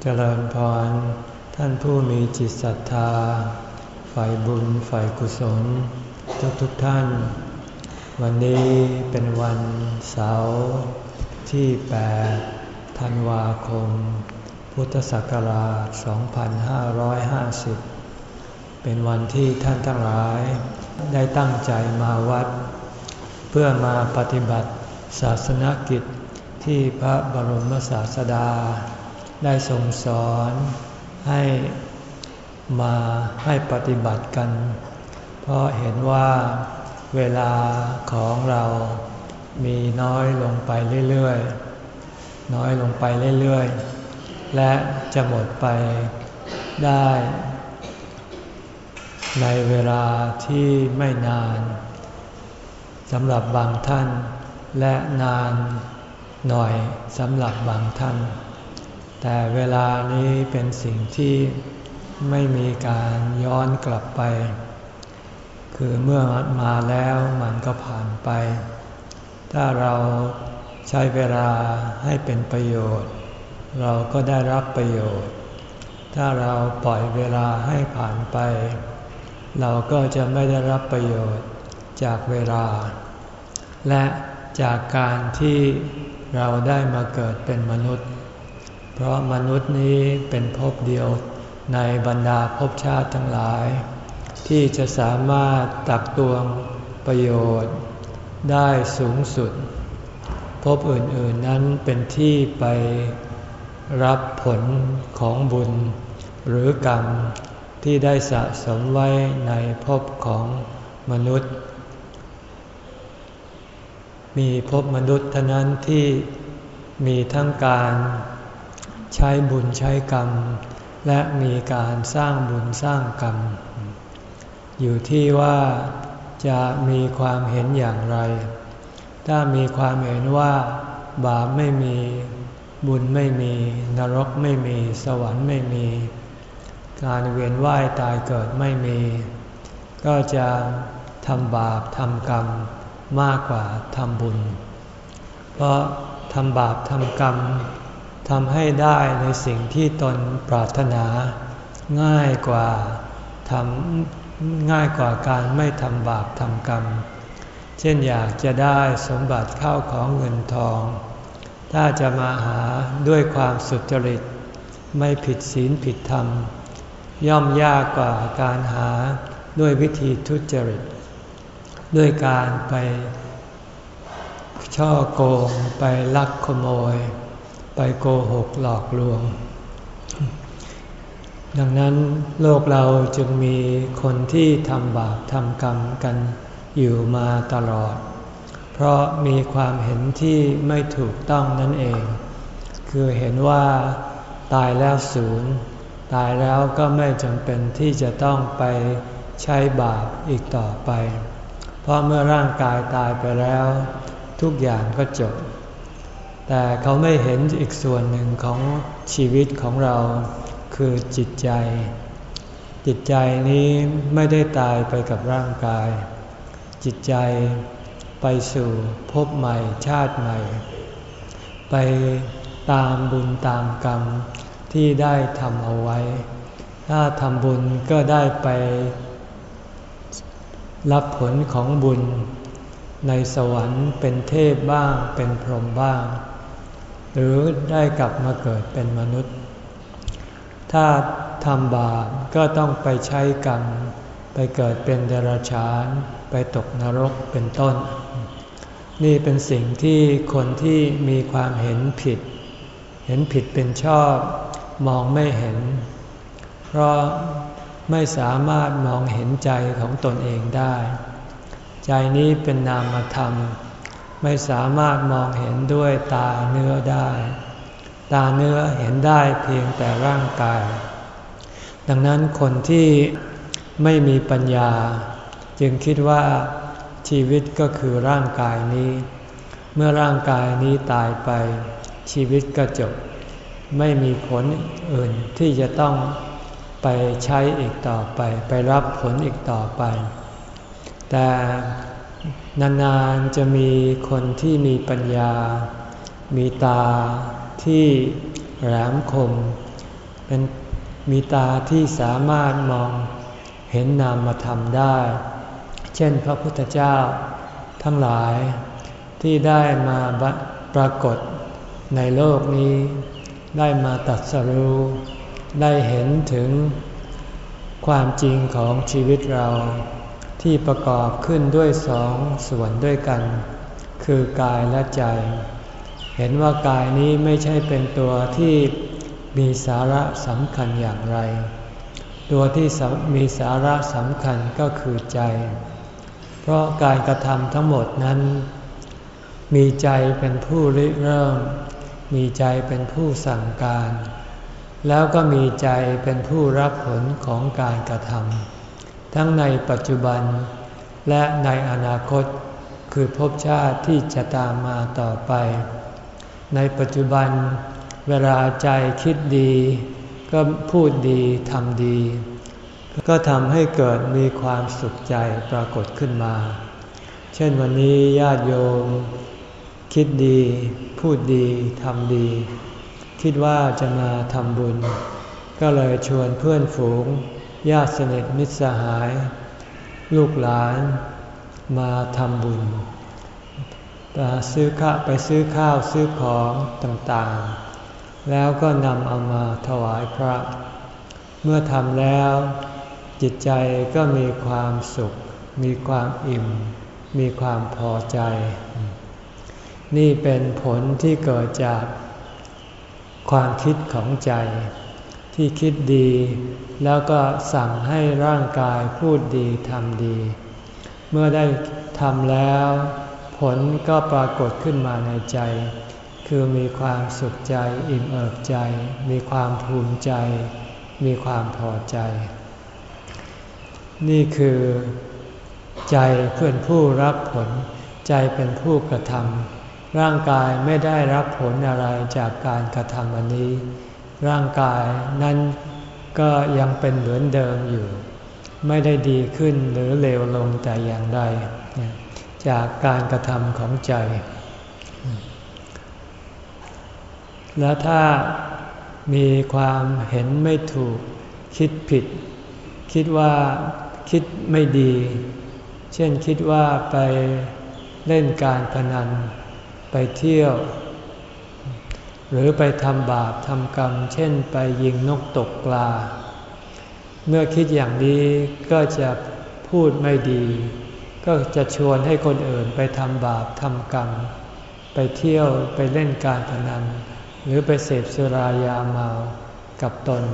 เจริญพร ท่านผู้มีจิตศรัทธา ฝ่ายบุญฝ่ายกุศล ทุกทุกท่าน วันนี้เป็นวันเสาร์ที่ 8 ธันวาคม พุทธศักราช 2550 เป็นวันที่ท่านทั้งหลาย ได้ตั้งใจมาวัด เพื่อมาปฏิบัติศาสนกิจที่พระบรมศาสดา ได้ทรงสอนให้มาให้ปฏิบัติกัน เพราะเห็นว่าเวลาของเรามีน้อยลงไปเรื่อยๆ น้อยลงไปเรื่อยๆ และจะหมดไปได้ ในเวลาที่ไม่นานสำหรับบางท่าน และนานหน่อยสำหรับบางท่าน แต่เวลานี้เป็นสิ่งที่ไม่มีการย้อนกลับไป คือเมื่อมาแล้วมันก็ผ่านไป ถ้าเราใช้เวลาให้เป็นประโยชน์ เราก็ได้รับประโยชน์ ถ้าเราปล่อยเวลาให้ผ่านไป เราก็จะไม่ได้รับประโยชน์จากเวลา และจากการที่เราได้มาเกิดเป็นมนุษย์ เพราะมนุษย์นี้เป็นภพเดียวในบรรดาภพชาติทั้งหลาย ที่จะสามารถตักตวงประโยชน์ ได้สูงสุดภพอื่นๆนั้นเป็นที่ไปรับผลของบุญ หรือกรรมที่ได้สะสมไว้ในภพของมนุษย์ มีภพมนุษย์เท่านั้นที่มีทั้งการ ใช้บุญใช้กรรม และมีการสร้างบุญสร้างกรรม อยู่ที่ว่าจะมีความเห็นอย่างไร ถ้ามีความเห็นว่าบาปไม่มีบุญไม่มี นรกไม่มี สวรรค์ไม่มี การเวียนว่ายตายเกิดไม่มี ก็จะทำบาปทำกรรมมากกว่าทำบุญ เพราะทำบาปทำกรรม ทำให้ได้ในสิ่งที่ตนปรารถนา ง่ายกว่าทำง่ายกว่าการไม่ทำบาปทำกรรม เช่นอยากจะได้สมบัติเข้าของเงินทอง ถ้าจะมาหาด้วยความสุจริต ไม่ผิดศีลผิดธรรม ย่อมยากกว่าการหาด้วยวิธีทุจริต ด้วยการไปช่อโกงไปลักขโมย โกหกหลอกลวง ดังนั้นโลกเราจึงมีคนที่ทำบาปทำกรรมกันอยู่มาตลอด เพราะมีความเห็นที่ไม่ถูกต้องนั่นเอง คือเห็นว่าตายแล้วศูนย์ตายแล้วก็ไม่จำเป็นที่จะต้องไปใช้บาปอีกต่อไป เพราะเมื่อร่างกายตายไปแล้ว ทุกอย่างก็จบ แต่เขาไม่เห็นอีกส่วนหนึ่งของชีวิตของเราคือจิตใจ จิตใจนี้ไม่ได้ตายไปกับร่างกาย จิตใจไปสู่พบใหม่ชาติใหม่ ไปตามบุญตามกรรมที่ได้ทำเอาไว้ ถ้าทำบุญก็ได้ไป รับผลของบุญในสวรรค์เป็นเทพบ้างเป็นพรหมบ้าง หรือได้กลับมาเกิดเป็นมนุษย์ ถ้าทำบาปก็ต้องไปใช้กรรม ไปเกิดเป็นเดรัจฉาน ไปตกนรกเป็นต้น นี่เป็นสิ่งที่คนที่มีความเห็นผิด เห็นผิดเป็นชอบมองไม่เห็น เพราะไม่สามารถมองเห็นใจของตนเองได้ ใจนี้เป็นนามธรรม ไม่สามารถมองเห็นด้วยตาเนื้อได้ ตาเนื้อเห็นได้เพียงแต่ร่างกาย ดังนั้นคนที่ไม่มีปัญญา จึงคิดว่าชีวิตก็คือร่างกายนี้ เมื่อร่างกายนี้ตายไป ชีวิตก็จบ ไม่มีผลอื่นที่จะต้องไปใช้อีกต่อไป ไปรับผลอีกต่อไป แต่ นานๆจะมีคนที่มีปัญญา มีตาที่แหลมคม เป็นมีตาที่สามารถมองเห็นนามธรรมได้ เช่นพระพุทธเจ้าทั้งหลายที่ได้มาปรากฏในโลกนี้ ได้มาตัดสรู้ ได้เห็นถึงความจริงของชีวิตเรา ที่ประกอบขึ้นด้วยสองส่วนด้วยกัน คือกายและใจ เห็นว่ากายนี้ไม่ใช่เป็นตัวที่มีสาระสำคัญอย่างไร ตัวที่มีสาระสำคัญก็คือใจ เพราะการกระทำทั้งหมดนั้น มีใจเป็นผู้ริเริ่ม มีใจเป็นผู้สั่งการ แล้วก็มีใจเป็นผู้รับผลของการกระทำ ทั้งในปัจจุบัน และในอนาคต คือภพชาติที่จะตามมาต่อไป ในปัจจุบัน เวลาใจคิดดี ก็พูดดีทำดี ก็ทำให้เกิดมีความสุขใจปรากฏขึ้นมา เช่นวันนี้ญาติโยม คิดดี พูดดีทำดี คิดว่าจะมาทำบุญ ก็เลยชวนเพื่อนฝูง ญาติสนิทมิตรสหาย ลูกหลานมาทำบุญไปซื้อข้าไปซื้อข้าวซื้อของต่างๆ แล้วก็นำเอามาถวายพระ เมื่อทำแล้ว จิตใจก็มีความสุข มีความอิ่ม มีความพอใจ นี่เป็นผลที่เกิดจากความคิดของใจ ที่คิดดี แล้วก็สั่งให้ร่างกายพูดดีทำดี เมื่อได้ทำแล้ว ผลก็ปรากฏขึ้นมาในใจ คือมีความสุขใจอิ่มเอิบใจ มีความภูมิใจ มีความพอใจ นี่คือ ใจเพื่อนผู้รับผล ใจเป็นผู้กระทำร่างกายไม่ได้รับผลอะไรจากการกระทำอันนี้ ร่างกายนั้นก็ยังเป็นเหมือนเดิมอยู่ ไม่ได้ดีขึ้นหรือเลวลงแต่อย่างใด จากการกระทำของใจ แล้วถ้ามีความเห็นไม่ถูกคิดผิด คิดว่าคิดไม่ดี เช่นคิดว่าไปเล่นการพนัน ไปเที่ยว หรือไปทำบาปทำกรรม เช่นไปยิงนกตกปลา เมื่อคิดอย่างนี้ก็จะพูดไม่ดี ก็จะชวนให้คนอื่นไปทำบาปทำกรรม ไปเที่ยวไปเล่นการพนัน หรือไปเสพสุรายาเมากับตน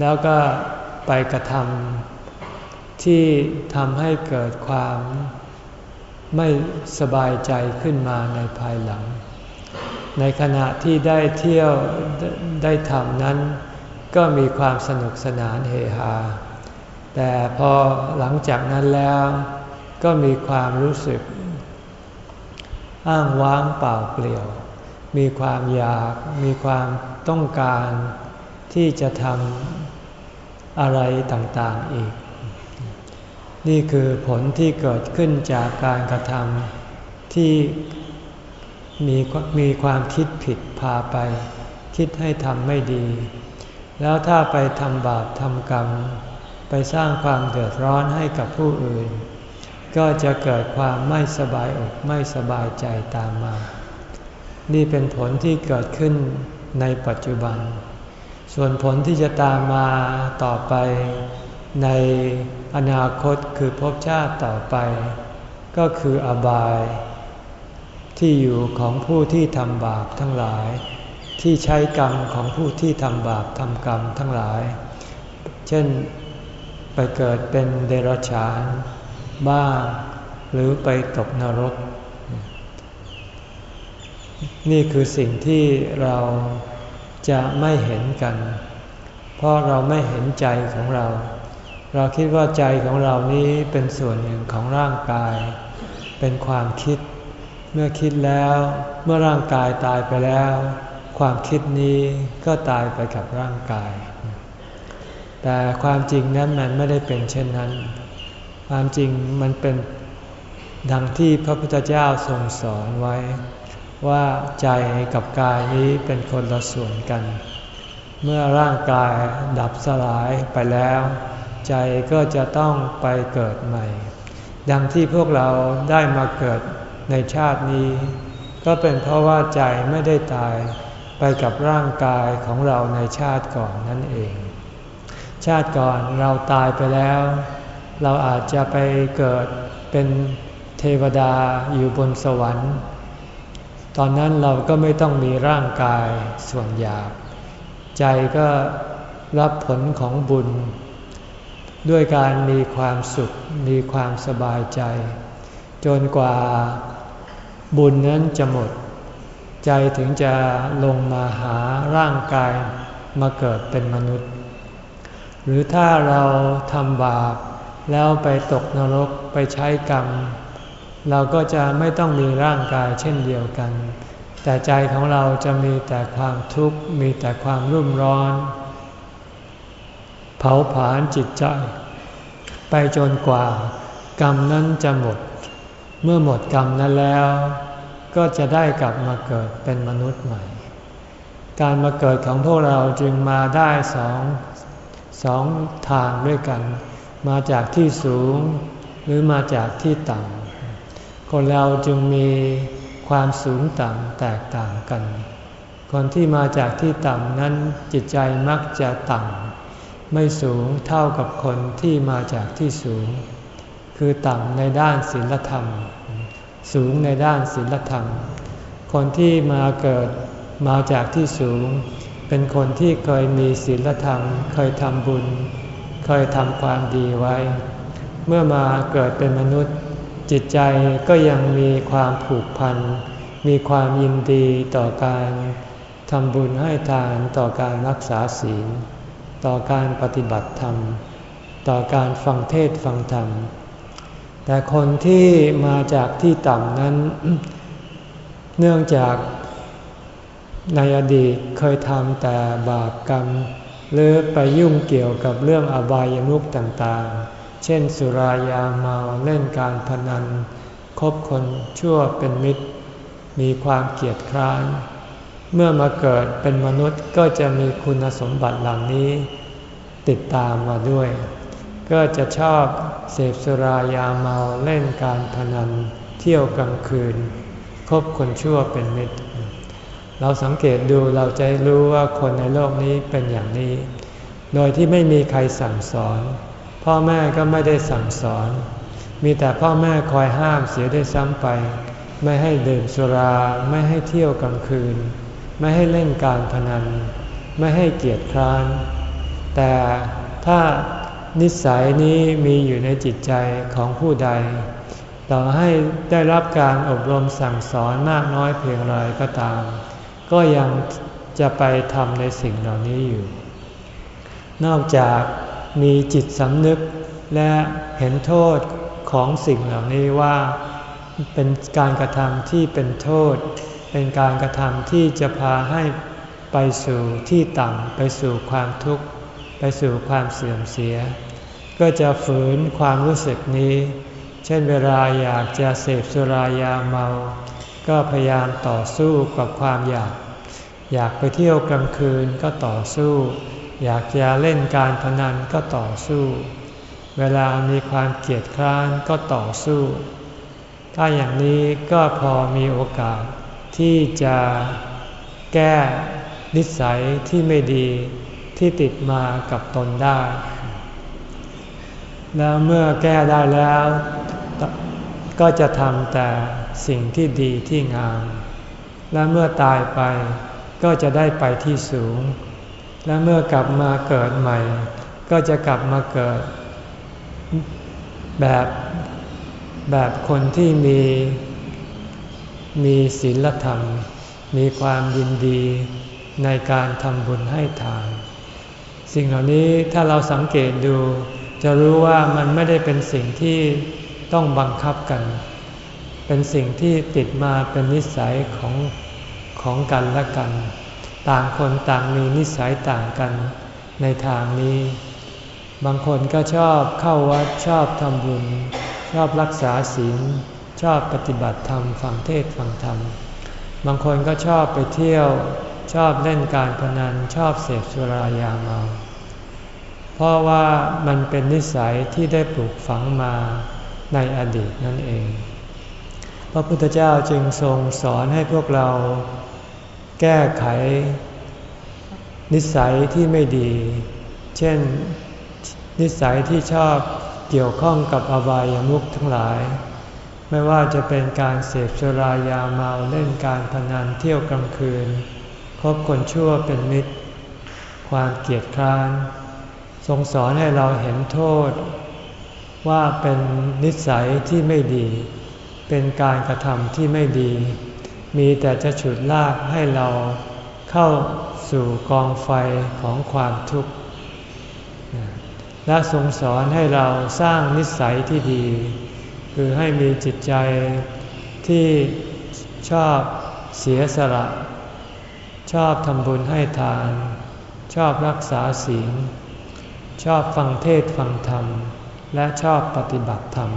แล้วก็ไปกระทำที่ทำให้เกิดความไม่สบายใจขึ้นมาในภายหลัง ในขณะที่ได้เที่ยวได้ทำนั้น ก็มีความสนุกสนานเฮฮา แต่พอหลังจากนั้นแล้ว ก็มีความรู้สึก อ้างว้างเปล่าเปลี่ยว มีความอยาก มีความต้องการที่จะทำอะไรต่างๆอีก นี่คือผลที่เกิดขึ้นจากการกระทำที่ มีมีความคิดผิดพาไป คิดให้ทำไม่ดี แล้วถ้าไปทำบาปทำกรรม ไปสร้างความเดือดร้อนให้กับผู้อื่น ก็จะเกิดความไม่สบายอกไม่สบายใจตามมา นี่เป็นผลที่เกิดขึ้นในปัจจุบัน ส่วนผลที่จะตามมาต่อไปในอนาคตคือภพชาติต่อไป ก็คืออบาย ที่อยู่ของผู้ที่ทำบาปทั้งหลาย ที่ใช้กรรมของผู้ที่ทำบาปทำกรรมทั้งหลาย เช่นไปเกิดเป็นเดรัจฉาน บ้าง หรือไปตกนรก นี่คือสิ่งที่เราจะไม่เห็นกัน เพราะเราไม่เห็นใจของเรา เราคิดว่าใจของเรานี้เป็นส่วนหนึ่งของร่างกาย เป็นความคิด เมื่อคิดแล้วเมื่อร่างกายตายไปแล้ว ความคิดนี้ก็ตายไปกับร่างกาย แต่ความจริงนั้นมันไม่ได้เป็นเช่นนั้น ความจริงมันเป็นดังที่พระพุทธเจ้าทรงสอนไว้ ว่าใจกับกายนี้เป็นคนละส่วนกัน เมื่อร่างกายดับสลายไปแล้ว ใจก็จะต้องไปเกิดใหม่ ดังที่พวกเราได้มาเกิด ในชาตินี้ ก็เป็นเพราะว่าใจไม่ได้ตายไปกับร่างกายของเราในชาติก่อนนั่นเอง ชาติก่อนเราตายไปแล้ว เราอาจจะไปเกิดเป็นเทวดาอยู่บนสวรรค์ ตอนนั้นเราก็ไม่ต้องมีร่างกายส่วนหยาบ ใจก็รับผลของบุญ ด้วยการมีความสุขมีความสบายใจ จนกว่า บุญนั้นจะหมด ใจถึงจะลงมาหาร่างกายมาเกิดเป็นมนุษย์ หรือถ้าเราทำบาปแล้วไปตกนรกไปใช้กรรม เราก็จะไม่ต้องมีร่างกายเช่นเดียวกัน แต่ใจของเราจะมีแต่ความทุกข์มีแต่ความรุ่มร้อน เผาผลาญจิตใจ ไปจนกว่ากรรมนั้นจะหมด เมื่อหมดกรรมนั้นแล้ว ก็จะได้กลับมาเกิดเป็นมนุษย์ใหม่ การมาเกิดของพวกเราจึงมาได้สองสองทางด้วยกัน มาจากที่สูงหรือมาจากที่ต่ำ คนเราจึงมีความสูงต่ำแตกต่างกัน คนที่มาจากที่ต่ำนั้นจิตใจมักจะต่ำไม่สูงเท่ากับคนที่มาจากที่สูง คือต่ำในด้านศีลธรรม สูงในด้านศีลธรรม คนที่มาเกิดมาจากที่สูง เป็นคนที่เคยมีศีลธรรม เคยทำบุญ เคยทำความดีไว้ เมื่อมาเกิดเป็นมนุษย์ จิตใจก็ยังมีความผูกพัน มีความยินดีต่อการทำบุญให้ทานต่อการรักษาศีล ต่อการปฏิบัติธรรม ต่อการฟังเทศฟังธรรม แต่คนที่มาจากที่ต่ำนั้น เนื่องจากในอดีตเคยทำแต่บาปกรรม หรือไปยุ่งเกี่ยวกับเรื่องอบายมุขต่างๆ เช่นสุรายาเมาเล่นการพนัน คบคนชั่วเป็นมิตร มีความเกียดคร้าน เมื่อมาเกิดเป็นมนุษย์ก็จะมีคุณสมบัติเหล่านี้ ติดตามมาด้วย ก็จะชอบ เสพสุรายาเมาเล่นการพนัน เที่ยวกลางคืน คบคนชั่วเป็นมิตร เราสังเกตดูเราจะรู้ว่าคนในโลกนี้เป็นอย่างนี้ โดยที่ไม่มีใครสั่งสอน พ่อแม่ก็ไม่ได้สั่งสอน มีแต่พ่อแม่คอยห้ามเสียได้ซ้ำไป ไม่ให้ดื่มสุราไม่ให้เที่ยวกลางคืน ไม่ให้เล่นการพนัน ไม่ให้เกียรติคร้านแต่ถ้า นิสัยนี้มีอยู่ในจิตใจของผู้ใด ต่อให้ได้รับการอบรมสั่งสอนมากน้อยเพียงไรก็ตาม ก็ยังจะไปทำในสิ่งเหล่านี้อยู่ นอกจากมีจิตสำนึกและเห็นโทษของสิ่งเหล่านี้ว่าเป็นการกระทำที่เป็นโทษ เป็นการกระทำที่จะพาให้ไปสู่ที่ต่ำไปสู่ความทุกข์ สู่ความเสื่อมเสีย ก็จะฝืนความรู้สึกนี้ เช่นเวลาอยากจะเสพสุรายาเมา ก็พยายามต่อสู้กับความอยาก อยากไปเที่ยวกลางคืนก็ต่อสู้ อยากจะเล่นการพนันก็ต่อสู้ เวลามีความเกลียดคร้านก็ต่อสู้ ถ้าอย่างนี้ก็พอมีโอกาสที่จะแก้นิสัยที่ไม่ดี ที่ติดมากับตนได้ แล้วเมื่อแก้ได้แล้ว ก็จะทำแต่สิ่งที่ดีที่งาม และเมื่อตายไปก็จะได้ไปที่สูง และเมื่อกลับมาเกิดใหม่ ก็จะกลับมาเกิด แบบแบบคนที่มีมีศีลธรรม มีความยินดีในการทำบุญให้ทาน สิ่งเหล่านี้ถ้าเราสังเกตดู จะรู้ว่ามันไม่ได้เป็นสิ่งที่ต้องบังคับกัน เป็นสิ่งที่ติดมาเป็นนิสัยของของกันและกัน ต่างคนต่างมีนิสัยต่างกันในทางนี้ บางคนก็ชอบเข้าวัดชอบทำบุญ ชอบรักษาศีลชอบปฏิบัติธรรมฟังเทศฟังธรรม บางคนก็ชอบไปเที่ยวชอบเล่นการพนันชอบเสพสุรายาเมา เพราะว่ามันเป็นนิสัยที่ได้ปลูกฝังมาในอดีตนั่นเอง พระพุทธเจ้าจึงทรงสอนให้พวกเราแก้ไข นิสัยที่ไม่ดี เช่นนิสัยที่ชอบเกี่ยวข้องกับอบายามุขทั้งหลาย ไม่ว่าจะเป็นการเสพสุรายาเมาเล่นการพนันเที่ยวกลางคืน คบคนชั่วเป็นมิตร ความเกียดคร้าน ทรงสอนให้เราเห็นโทษ ว่าเป็นนิสัยที่ไม่ดี เป็นการกระทำที่ไม่ดี มีแต่จะฉุดลากให้เราเข้าสู่กองไฟของความทุกข์ และทรงสอนให้เราสร้างนิสัยที่ดี คือให้มีจิตใจที่ชอบเสียสละ ชอบทำบุญให้ทาน ชอบรักษาศีล ชอบฟังเทศฟังธรรม และชอบปฏิบัติธรรม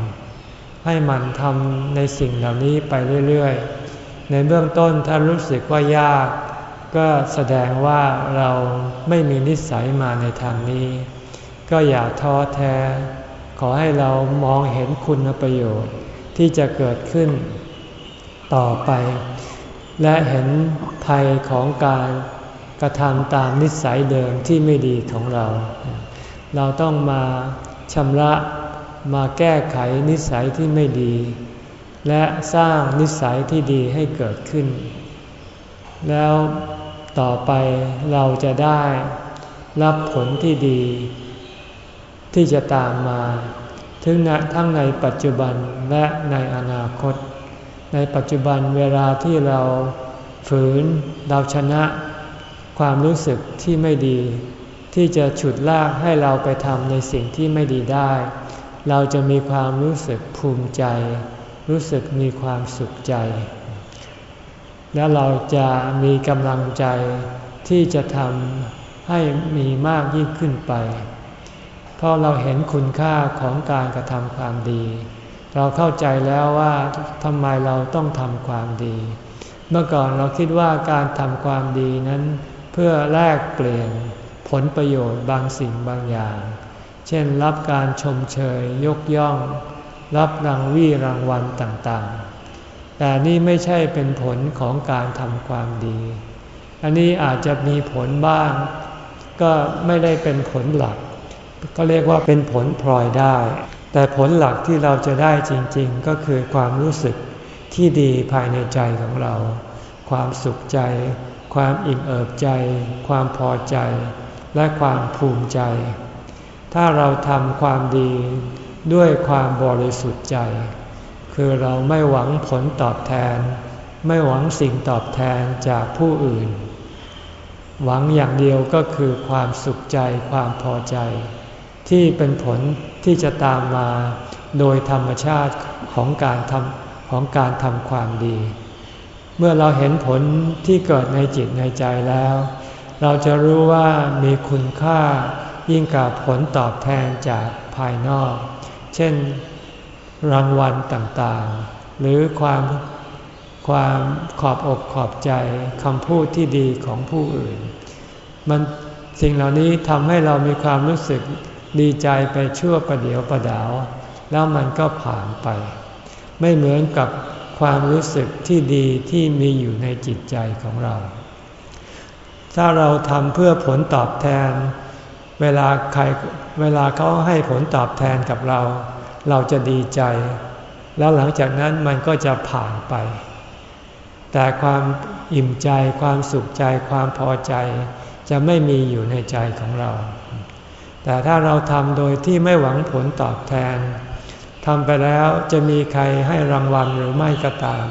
ให้มันทำในสิ่งเหล่านี้ไปเรื่อยๆ ในเบื้องต้นถ้ารู้สึกว่ายาก ก็แสดงว่าเราไม่มีนิสัยมาในทางนี้ ก็อย่าท้อแท้ ขอให้เรามองเห็นคุณประโยชน์ที่จะเกิดขึ้นต่อไป และเห็นภัยของการกระทำตามนิสัยเดิมที่ไม่ดีของเรา เราต้องมาชำระมาแก้ไขนิสัยที่ไม่ดี และสร้างนิสัยที่ดีให้เกิดขึ้น แล้วต่อไปเราจะได้รับผลที่ดี ที่จะตามมาถึงทั้งในปัจจุบันและในอนาคต ในปัจจุบันเวลาที่เราฝืนเราชนะความรู้สึกที่ไม่ดี ที่จะฉุดลากให้เราไปทำในสิ่งที่ไม่ดีได้ เราจะมีความรู้สึกภูมิใจ รู้สึกมีความสุขใจ และเราจะมีกำลังใจที่จะทำให้มีมากยิ่งขึ้นไป เพราะเราเห็นคุณค่าของการกระทำความดี เราเข้าใจแล้วว่าทำไมเราต้องทำความดี เมื่อก่อนเราคิดว่าการทำความดีนั้น เพื่อแลกเปลี่ยน ผลประโยชน์บางสิ่งบางอย่าง เช่นรับการชมเชยยกย่อง รับรางวี่รางวัลต่างๆ แต่นี่ไม่ใช่เป็นผลของการทำความดี อันนี้อาจจะมีผลบ้าง ก็ไม่ได้เป็นผลหลัก ก็เรียกว่าเป็นผลพลอยได้ แต่ผลหลักที่เราจะได้จริงๆ ก็คือความรู้สึกที่ดีภายในใจของเรา ความสุขใจ ความอิ่มเอิบใจ ความพอใจ และความภูมิใจ ถ้าเราทำความดีด้วยความบริสุทธิ์ใจ คือเราไม่หวังผลตอบแทน ไม่หวังสิ่งตอบแทนจากผู้อื่น หวังอย่างเดียวก็คือความสุขใจความพอใจ ที่เป็นผลที่จะตามมาโดยธรรมชาติของการทำของการทำความดี เมื่อเราเห็นผลที่เกิดในจิตในใจแล้ว เราจะรู้ว่ามีคุณค่ายิ่งกับผลตอบแทนจากภายนอก เช่นรางวัลต่างๆ หรือความความขอบอกขอบใจคำพูดที่ดีของผู้อื่น มันสิ่งเหล่านี้ทำให้เรามีความรู้สึกดีใจไปชั่วประเดียวประดาว แล้วมันก็ผ่านไป ไม่เหมือนกับความรู้สึกที่ดีที่มีอยู่ในจิตใจของเรา ถ้าเราทำเพื่อผลตอบแทน เวลาใครเวลาเขาให้ผลตอบแทนกับเรา เราจะดีใจ แล้วหลังจากนั้นมันก็จะผ่านไป แต่ความอิ่มใจความสุขใจความพอใจ จะไม่มีอยู่ในใจของเรา แต่ถ้าเราทำโดยที่ไม่หวังผลตอบแทนทำไปแล้วจะมีใครให้รางวัลหรือไม่ก็ตาม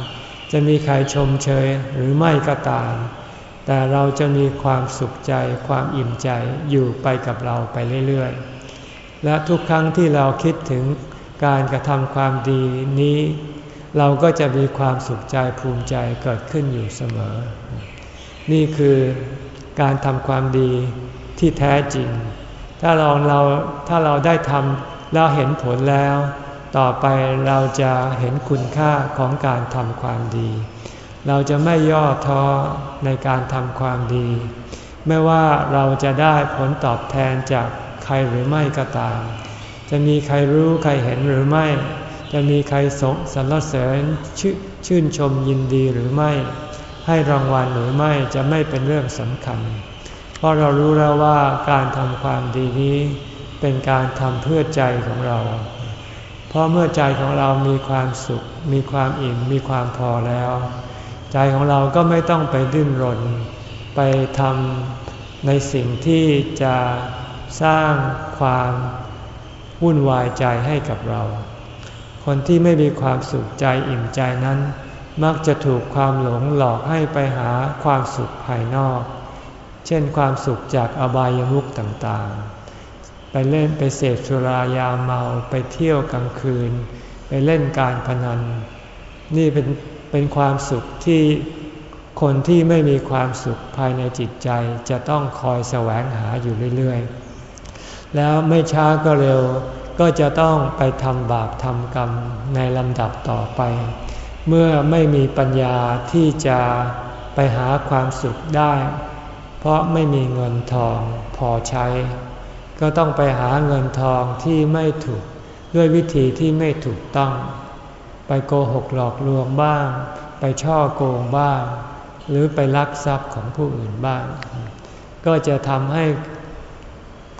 จะมีใครชมเชยหรือไม่ก็ตาม แต่เราจะมีความสุขใจความอิ่มใจอยู่ไปกับเราไปเรื่อยๆ และทุกครั้งที่เราคิดถึงการกระทำความดีนี้ เราก็จะมีความสุขใจภูมิใจเกิดขึ้นอยู่เสมอ นี่คือการทำความดีที่แท้จริง ถ้าเราเราถ้าเราได้ทำแล้วเห็นผลแล้ว ต่อไปเราจะเห็นคุณค่าของการทำความดี เราจะไม่ย่อท้อในการทำความดี ไม่ว่าเราจะได้ผลตอบแทนจากใครหรือไม่ก็ตาม จะมีใครรู้ใครเห็นหรือไม่ จะมีใครสงสรรเสริญชชื่นชมยินดีหรือไม่ ให้รางวัลหรือไม่จะไม่เป็นเรื่องสำคัญ เพราะเรารู้แล้วว่าการทำความดีนี้ เป็นการทำเพื่อใจของเรา เพราะเมื่อใจของเรามีความสุข มีความอิ่มมีความพอแล้ว ใจของเราก็ไม่ต้องไปดิ้นรน ไปทำในสิ่งที่จะสร้างความวุ่นวายใจให้กับเรา คนที่ไม่มีความสุขใจอิ่มใจนั้น มักจะถูกความหลงหลอกให้ไปหาความสุขภายนอก เช่นความสุขจากอบายมุขต่างๆ ไปเล่นไปเสพสุรายาเมาไปเที่ยวกลางคืน ไปเล่นการพนัน นี่เป็น เป็นความสุขที่คนที่ไม่มีความสุขภายในจิตใจจะต้องคอยแสวงหาอยู่เรื่อยๆ แล้วไม่ช้าก็เร็วก็จะต้องไปทำบาปทำกรรมในลำดับต่อไป เมื่อไม่มีปัญญาที่จะไปหาความสุขได้ เพราะไม่มีเงินทองพอใช้ ก็ต้องไปหาเงินทองที่ไม่ถูกด้วยวิธีที่ไม่ถูกต้อง ไปโกหกหลอกลวงบ้าง ไปช่อโกงบ้าง หรือไปลักทรัพย์ของผู้อื่นบ้าง ก็จะทำให้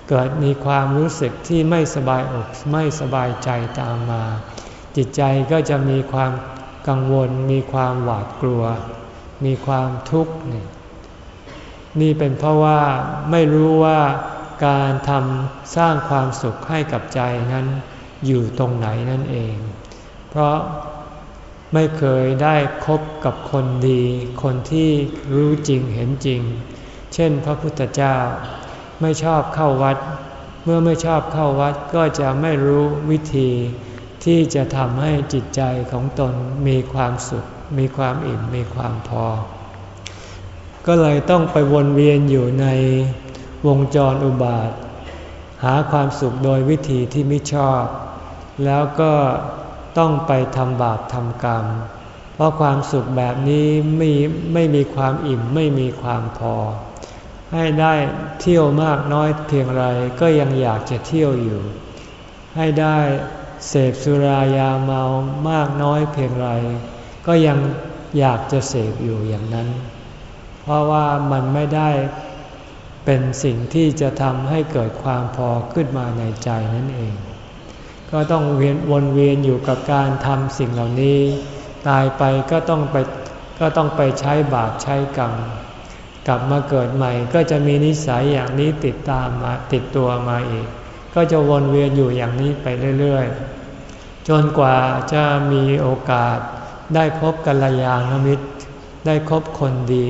เกิดมีความรู้สึกที่ไม่สบายอกไม่สบายใจตามมา จิตใจก็จะมีความกังวล มีความหวาดกลัว มีความทุกข์นี่นี่เป็นเพราะว่าไม่รู้ว่าการทำสร้างความสุขให้กับใจนั้นอยู่ตรงไหนนั่นเอง เพราะไม่เคยได้คบกับคนดี คนที่รู้จริงเห็นจริง เช่นพระพุทธเจ้า ไม่ชอบเข้าวัด เมื่อไม่ชอบเข้าวัดก็จะไม่รู้วิธีที่จะทำให้จิตใจของตนมีความสุข มีความอิ่ม มีความพอ ก็เลยต้องไปวนเวียนอยู่ในวงจรอุบาท หาความสุขโดยวิธีที่ไม่ชอบ แล้วก็ ต้องไปทำบาปทำกรรม เพราะความสุขแบบนี้ไม่ไม่มีความอิ่มไม่มีความพอ ให้ได้เที่ยวมากน้อยเพียงไรก็ยังอยากจะเที่ยวอยู่ ให้ได้เสพสุรายาเมามากน้อยเพียงไร ก็ยังอยากจะเสพอยู่อย่างนั้น เพราะว่ามันไม่ได้เป็นสิ่งที่จะทำให้เกิดความพอขึ้นมาในใจนั่นเอง ก็ต้องเวียนวนเวียนอยู่กับการทำสิ่งเหล่านี้ ตายไปก็ต้องไปก็ต้องไปใช้บาปใช้กรรม กลับมาเกิดใหม่ก็จะมีนิสัยอย่างนี้ติดตามมาติดตัวมาอีก ก็จะวนเวียนอยู่อย่างนี้ไปเรื่อยๆ จนกว่าจะมีโอกาสได้พบกัลยาณมิตร ได้คบคนดี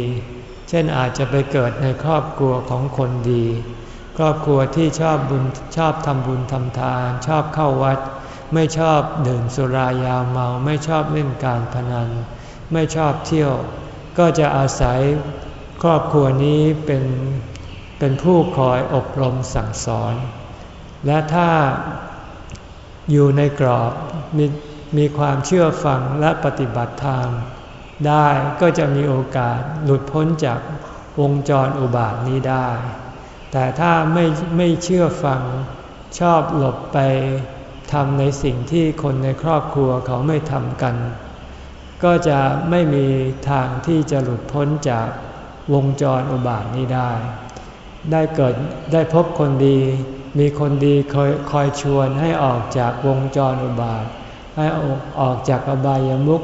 เช่นอาจจะไปเกิดในครอบครัวของคนดี ครอบครัวที่ชอบบุญชอบทำบุญทำทาน ชอบเข้าวัด ไม่ชอบดื่มสุรายาเมา ไม่ชอบเล่นการพนัน ไม่ชอบเที่ยว ก็จะอาศัยครอบครัวนี้เป็นเป็นผู้คอยอบรมสั่งสอน และถ้าอยู่ในกรอบมีมีความเชื่อฟังและปฏิบัติธรรมได้ก็จะมีโอกาสหลุดพ้นจากวงจรอุบาทนี้ได้ แต่ถ้าไม่ไม่เชื่อฟังชอบหลบไปทำในสิ่งที่คนในครอบครัวเขาไม่ทำกัน ก็จะไม่มีทางที่จะหลุดพ้นจากวงจรอุบาทนี้ได้ ได้เกิดได้พบคนดี มีคนดีคอยคอยชวนให้ออกจากวงจรอุบาท ให้ออกออกจากอบายามุข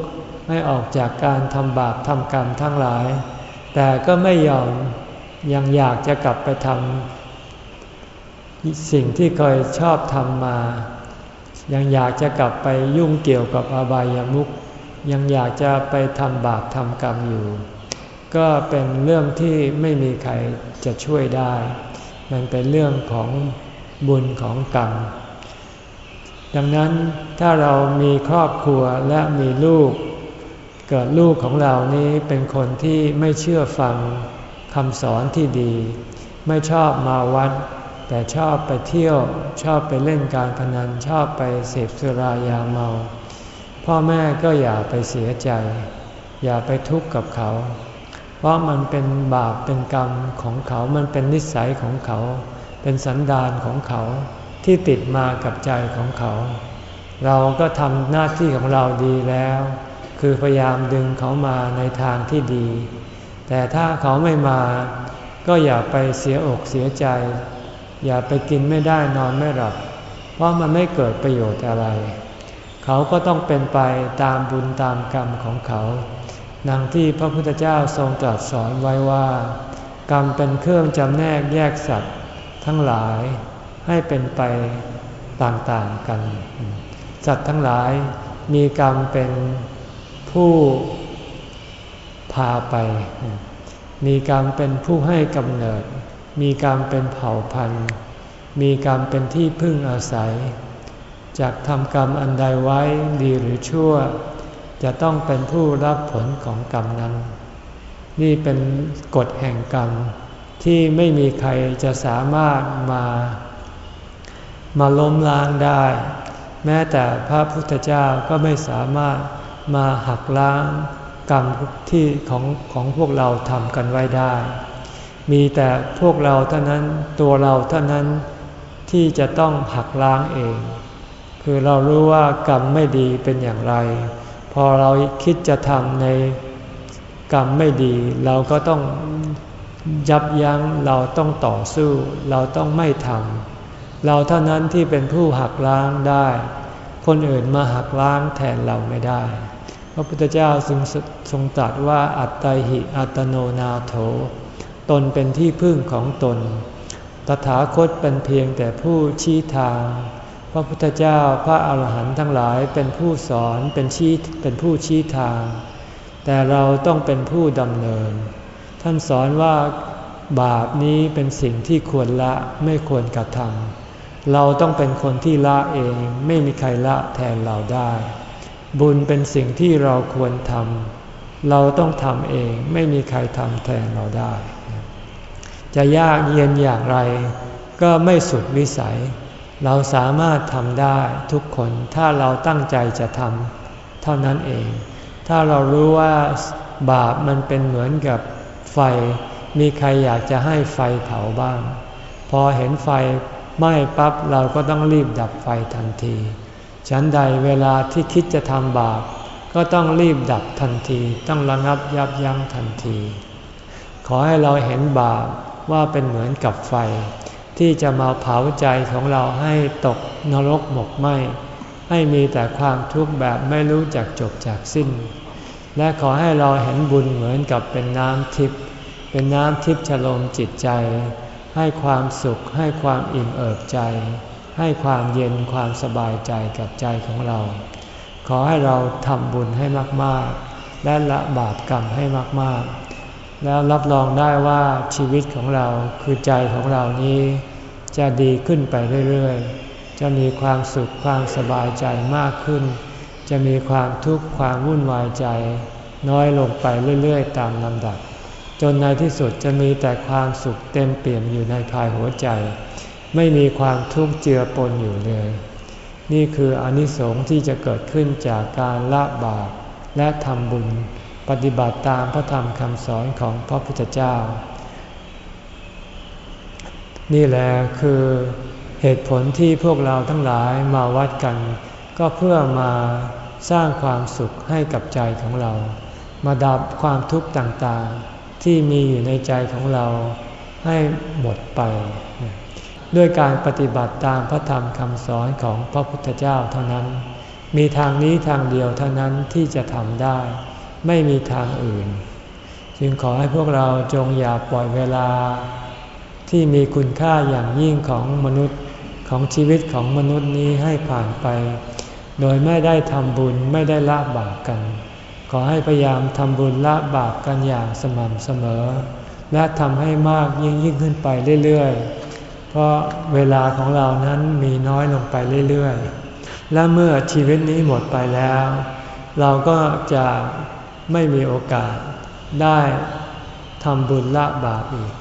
ให้ออกจากการทำบาปทำกรรมทั้งหลาย แต่ก็ไม่ยอม ยังอยากจะกลับไปทำสิ่งที่เคยชอบทำมา ยังอยากจะกลับไปยุ่งเกี่ยวกับอบายามุขยังอยากจะไปทำบาปทำกรรมอยู่ ก็เป็นเรื่องที่ไม่มีใครจะช่วยได้ มันเป็นเรื่องของบุญของกรรม ดังนั้นถ้าเรามีครอบครัวและมีลูก เกิดลูกของเรานี้เป็นคนที่ไม่เชื่อฟัง คำสอนที่ดี ไม่ชอบมาวัด แต่ชอบไปเที่ยว ชอบไปเล่นการพนันชอบไปเสพสุรายาเมา พ่อแม่ก็อย่าไปเสียใจ อย่าไปทุกข์กับเขา เพราะมันเป็นบาปเป็นกรรมของเขามันเป็นนิสัยของเขา เป็นสันดานของเขาที่ติดมากับใจของเขา เราก็ทำหน้าที่ของเราดีแล้ว คือพยายามดึงเขามาในทางที่ดี แต่ถ้าเขาไม่มา ก็อย่าไปเสียอกเสียใจ อย่าไปกินไม่ได้นอนไม่หลับ เพราะมันไม่เกิดประโยชน์อะไร เขาก็ต้องเป็นไปตามบุญตามกรรมของเขา ดังที่พระพุทธเจ้าทรงตรัสสอนไว้ว่า กรรมเป็นเครื่องจำแนกแยกสัตว์ทั้งหลายให้เป็นไปต่างๆกัน สัตว์ทั้งหลายมีกรรมเป็นผู้ พาไป มีกรรมเป็นผู้ให้กำเนิด มีกรรมเป็นเผ่าพันธุ์ มีกรรมเป็นที่พึ่งอาศัย จากทำกรรมอันใดไว้ดีหรือชั่ว จะต้องเป็นผู้รับผลของกรรมนั้น นี่เป็นกฎแห่งกรรมที่ไม่มีใครจะสามารถมา มาล้มล้างได้ แม้แต่พระพุทธเจ้าก็ไม่สามารถมาหักล้าง กรรมที่ของของพวกเราทำกันไว้ได้ มีแต่พวกเราเท่านั้นตัวเราเท่านั้นที่จะต้องหักล้างเอง คือเรารู้ว่ากรรมไม่ดีเป็นอย่างไร พอเราคิดจะทำในกรรมไม่ดี เราก็ต้องยับยัง้งเราต้องต่อสู้ เราต้องไม่ทำเราเท่านั้นที่เป็นผู้หักล้างได้ คนอื่นมาหักล้างแทนเราไม่ได้ พระพุทธเจ้าทรงทรงตรัสว่าอัตตหิอัตโนนาโถ ตนเป็นที่พึ่งของตน ตถาคตเป็นเพียงแต่ผู้ชี้ทาง พระพุทธเจ้าพระอาหารหันต์ทั้งหลายเป็นผู้สอนเป็นชี้เป็นผู้ชี้ทาง แต่เราต้องเป็นผู้ดำเนิน ท่านสอนว่าบาปนี้เป็นสิ่งที่ควรละไม่ควรกระทำเราต้องเป็นคนที่ละเองไม่มีใครละแทนเราได้ บุญเป็นสิ่งที่เราควรทำเราต้องทำเองไม่มีใครทำแทนเราได้ จะยากเย็นอย่างไร ก็ไม่สุดวิสัย เราสามารถทำได้ทุกคนถ้าเราตั้งใจจะทำเท่านั้นเอง ถ้าเรารู้ว่าบาปมันเป็นเหมือนกับไฟ มีใครอยากจะให้ไฟเผาบ้าง พอเห็นไฟไหม้ปั๊บเราก็ต้องรีบดับไฟทันที ฉันใดเวลาที่คิดจะทำบาป ก็ต้องรีบดับทันที ต้องระงับยับยั้งทันที ขอให้เราเห็นบาปว่าเป็นเหมือนกับไฟ ที่จะมาเผาใจของเราให้ตกนรกหมกไหมให้มีแต่ความทุกข์แบบไม่รู้จักจบจากสิ้น และขอให้เราเห็นบุญเหมือนกับเป็นน้ำทิพย์เป็นน้ำทิพย์ฉลมจิตใจ ให้ความสุขให้ความอิ่มเอิบใจ ให้ความเย็นความสบายใจกับใจของเรา ขอให้เราทำบุญให้มากๆ และละบาปกรรมให้มากๆ แล้วรับรองได้ว่าชีวิตของเราคือใจของเรานี้ จะดีขึ้นไปเรื่อยๆ จะมีความสุขความสบายใจมากขึ้น จะมีความทุกข์ความวุ่นวายใจ น้อยลงไปเรื่อยๆ ตามลำดับ จนในที่สุดจะมีแต่ความสุขเต็มเปี่ยมอยู่ในภายหัวใจ ไม่มีความทุกข์เจือปนอยู่เลย นี่คืออนิสงส์ที่จะเกิดขึ้นจากการละบาปและทำบุญ ปฏิบัติตามพระธรรมคำสอนของพระพุทธเจ้า นี่แหละคือเหตุผลที่พวกเราทั้งหลายมาวัดกัน ก็เพื่อมาสร้างความสุขให้กับใจของเรา มาดับความทุกข์ต่างๆ ที่มีอยู่ในใจของเราให้หมดไป ด้วยการปฏิบัติตามพระธรรมคำสอนของพระพุทธเจ้าเท่านั้น มีทางนี้ทางเดียวเท่านั้นที่จะทำได้ ไม่มีทางอื่น จึงขอให้พวกเราจงอย่าปล่อยเวลา ที่มีคุณค่าอย่างยิ่งของมนุษย์ของชีวิตของมนุษย์นี้ให้ผ่านไป โดยไม่ได้ทำบุญไม่ได้ละบาปกัน ขอให้พยายามทำบุญละบาปกันอย่างสม่ำเสมอ และทำให้มากยิ่งยิ่งขึ้นไปเรื่อยๆ เพราะเวลาของเรานั้นมีน้อยลงไปเรื่อยๆ และเมื่อชีวิตนี้หมดไปแล้ว เราก็จะไม่มีโอกาสได้ทำบุญละบาปอีก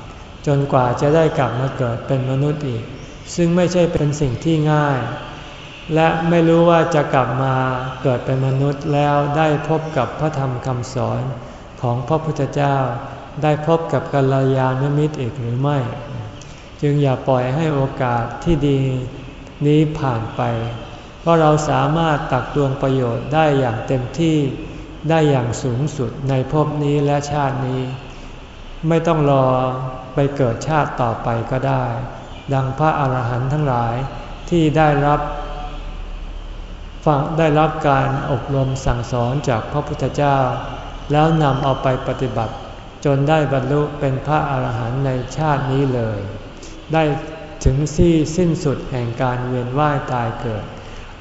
จนกว่าจะได้กลับมาเกิดเป็นมนุษย์อีก ซึ่งไม่ใช่เป็นสิ่งที่ง่าย และไม่รู้ว่าจะกลับมาเกิดเป็นมนุษย์แล้วได้พบกับพระธรรมคำสอนของพระพุทธเจ้า ได้พบกับกัลยาณมิตรอีกหรือไม่ จึงอย่าปล่อยให้โอกาสที่ดีนี้ผ่านไป เพราะเราสามารถตักตวงประโยชน์ได้อย่างเต็มที่ได้อย่างสูงสุดในภพนี้และชาตินี้ ไม่ต้องรอไปเกิดชาติต่อไปก็ได้ ดังพระอาหารหันต์ทั้งหลายที่ได้รับฟังได้รับการอบรมสั่งสอนจากพระพุทธเจ้า แล้วนำเอาไปปฏิบัติ จนได้บรรลุเป็นพระอาหารหันต์ในชาตินี้เลย ได้ถึงที่สิ้นสุดแห่งการเวียนว่ายตายเกิด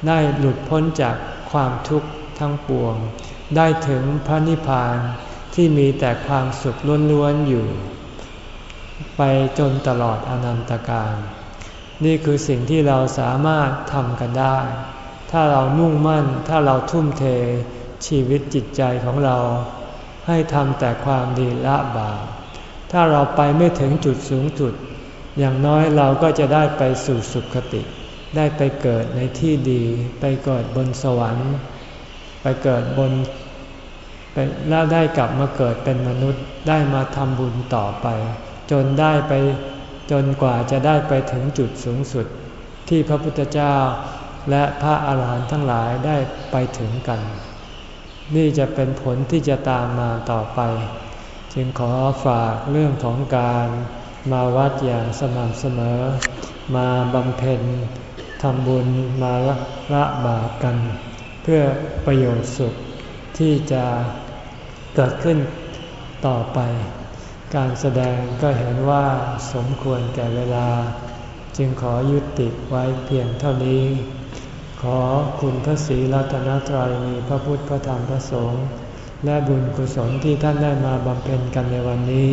ได้หลุดพ้นจากความทุกข์ทั้งปวง ได้ถึงพระนิพพานที่มีแต่ความสุขล้วนๆอยู่ ไปจนตลอดอนันตการ นี่คือสิ่งที่เราสามารถทำกันได้ ถ้าเรามุ่งมั่นถ้าเราทุ่มเทชีวิตจิตใจของเรา ให้ทำแต่ความดีละบาปถ้าเราไปไม่ถึงจุดสูงสุด อย่างน้อยเราก็จะได้ไปสู่สุคติ ได้ไปเกิดในที่ดี ไปเกิดบนสวรรค์ ไปเกิดบนแล้วได้กลับมาเกิดเป็นมนุษย์ได้มาทำบุญต่อไป จนได้ไปจนกว่าจะได้ไปถึงจุดสูงสุด ที่พระพุทธเจ้าและพระอาหารหันต์ทั้งหลายได้ไปถึงกัน นี่จะเป็นผลที่จะตามมาต่อไป จึงขอฝากเรื่องของการ มาวัดอย่างสม่ำเสมอ มาบำเพ็ญทำบุญมาละบาปกัน เพื่อประโยชน์สุขที่จะเกิดขึ้นต่อไป การแสดงก็เห็นว่าสมควรแก่เวลา จึงขอยุติไว้เพียงเท่านี้ ขอคุณพระศรีรัตนตรัยมีพระพุทธพระธรรมพระสงฆ์และบุญกุศลที่ท่านได้มาบำเพ็ญกันในวันนี้